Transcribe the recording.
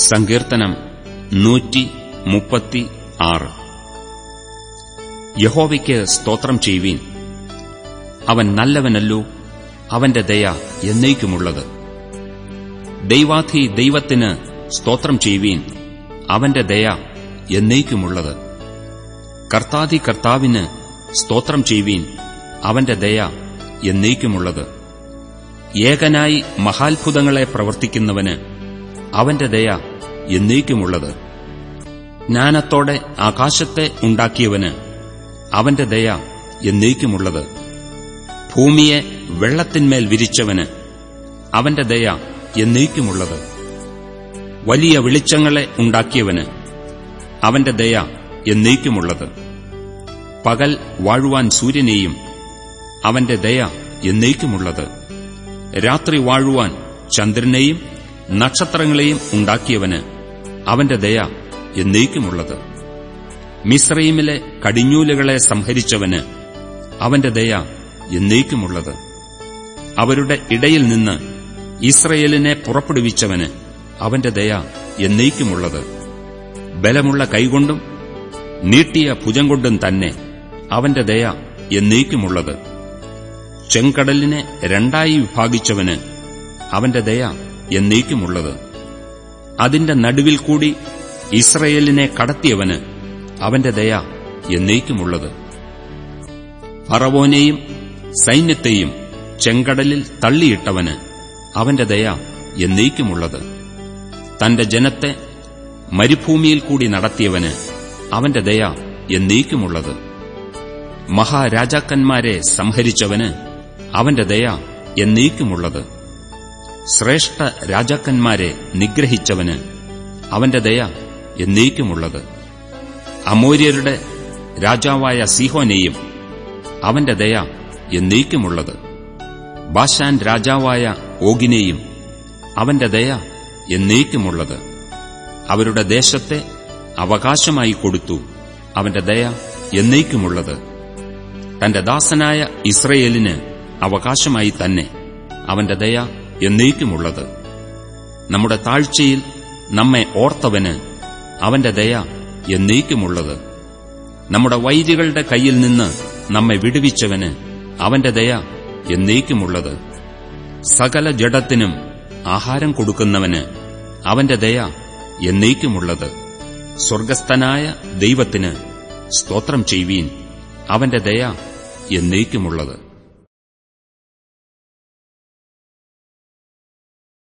സങ്കീർത്തനം നൂറ്റി മുപ്പത്തി ആറ് യഹോവയ്ക്ക് സ്തോത്രം ചെയ്യുവീൻ. അവൻ നല്ലവനല്ലോ അവന്റെ ദയ എന്നേക്കുമുള്ളത്. ദൈവാധി ദൈവത്തിന് സ്തോത്രം ചെയ്യുവീൻ അവന്റെ ദയ എന്നേക്കുമുള്ളത്. കർത്താധി കർത്താവിന് സ്തോത്രം ചെയ്യുവീൻ അവന്റെ ദയ എന്നേക്കുമുള്ളത്. ഏകനായി മഹാത്ഭുതങ്ങളെ പ്രവർത്തിക്കുന്നവന് അവന്റെ ദയ എന്നേക്കുമുള്ളത്. ജ്ഞാനത്തോടെ ആകാശത്തെ ഉണ്ടാക്കിയവന് അവന്റെ ദയ എന്നേക്കുമുള്ളത്. ഭൂമിയെ വെള്ളത്തിന്മേൽ വിരിച്ചവന് അവന്റെ ദയ എന്നേക്കുമുള്ളത്. വലിയ വെളിച്ചങ്ങളെ ഉണ്ടാക്കിയവന് അവന്റെ ദയ എന്നേക്കുമുള്ളത്. പകൽ വാഴുവാൻ സൂര്യനെയും അവന്റെ ദയ എന്നേക്കുമുള്ളത്. രാത്രി വാഴുവാൻ ചന്ദ്രനെയും നക്ഷത്രങ്ങളെയും ഉണ്ടാക്കിയവന് അവന്റെ ദയ എന്നേക്കുമുള്ളത്. മിശ്രീമിലെ കടിഞ്ഞൂലുകളെ സംഹരിച്ചവന് അവന്റെ ദയ എന്നേക്കുമുള്ളത്. അവരുടെ ഇടയിൽ നിന്ന് ഇസ്രയേലിനെ പുറപ്പെടുവിച്ചവന് അവന്റെ ദയ എന്നേക്കുമുള്ളത്. ബലമുള്ള കൈകൊണ്ടും നീട്ടിയ ഭുജം കൊണ്ടും തന്നെ അവന്റെ ദയ എന്നേക്കുമുള്ളത്. ചെങ്കടലിനെ രണ്ടായി വിഭാഗിച്ചവന് അവന്റെ ദയ എന്നേക്കുമുള്ളത്. അതിന്റെ നടുവിൽ കൂടി ഇസ്രയേലിനെ കടത്തിയവന് അവന്റെ ദയ എന്നേക്കുമുള്ളത്. ഫറവോനെയും സൈന്യത്തെയും ചെങ്കടലിൽ തള്ളിയിട്ടവന് അവന്റെ ദയ എന്നേക്കുമുള്ളത്. തന്റെ ജനത്തെ മരുഭൂമിയിൽ കൂടി നടത്തിയവന് അവന്റെ ദയ എന്നേക്കുമുള്ളത്. മഹാരാജാക്കന്മാരെ സംഹരിച്ചവന് അവന്റെ ദയ എന്നേക്കുമുള്ളത്. ശ്രേഷ്ഠ രാജാക്കന്മാരെ നിഗ്രഹിച്ചവന് അവന്റെ ദയ എന്നേക്കുമുള്ളത്. അമൂര്യരുടെ രാജാവായ സിഹോനെയും അവന്റെ ദയ എന്നേക്കുമുള്ളത്. ബാഷാൻ രാജാവായ ഓഗിനെയും അവന്റെ ദയ എന്നേക്കുമുള്ളത്. അവരുടെ ദേശത്തെ അവകാശമായി കൊടുത്തു അവന്റെ ദയ എന്നേക്കുമുള്ളത്. തന്റെ ദാസനായ ഇസ്രയേലിന് അവകാശമായി തന്നെ അവന്റെ ദയ എന്നേക്കുമുള്ളത്. നമ്മുടെ താഴ്ചയിൽ നമ്മെ ഓർത്തവന് അവന്റെ ദയ എന്നേക്കുമുള്ളത്. നമ്മുടെ വൈരികളുടെ കയ്യിൽ നിന്ന് നമ്മെ വിടുവിച്ചവന് അവന്റെ ദയ എന്നേക്കുമുള്ളത്. സകല ജഡത്തിനും ആഹാരം കൊടുക്കുന്നവന് അവന്റെ ദയ എന്നേക്കുമുള്ളത്. സ്വർഗസ്ഥനായ ദൈവത്തിന് സ്തോത്രം ചെയ്യുവീൻ അവന്റെ ദയ എന്നേക്കുമുള്ളത്.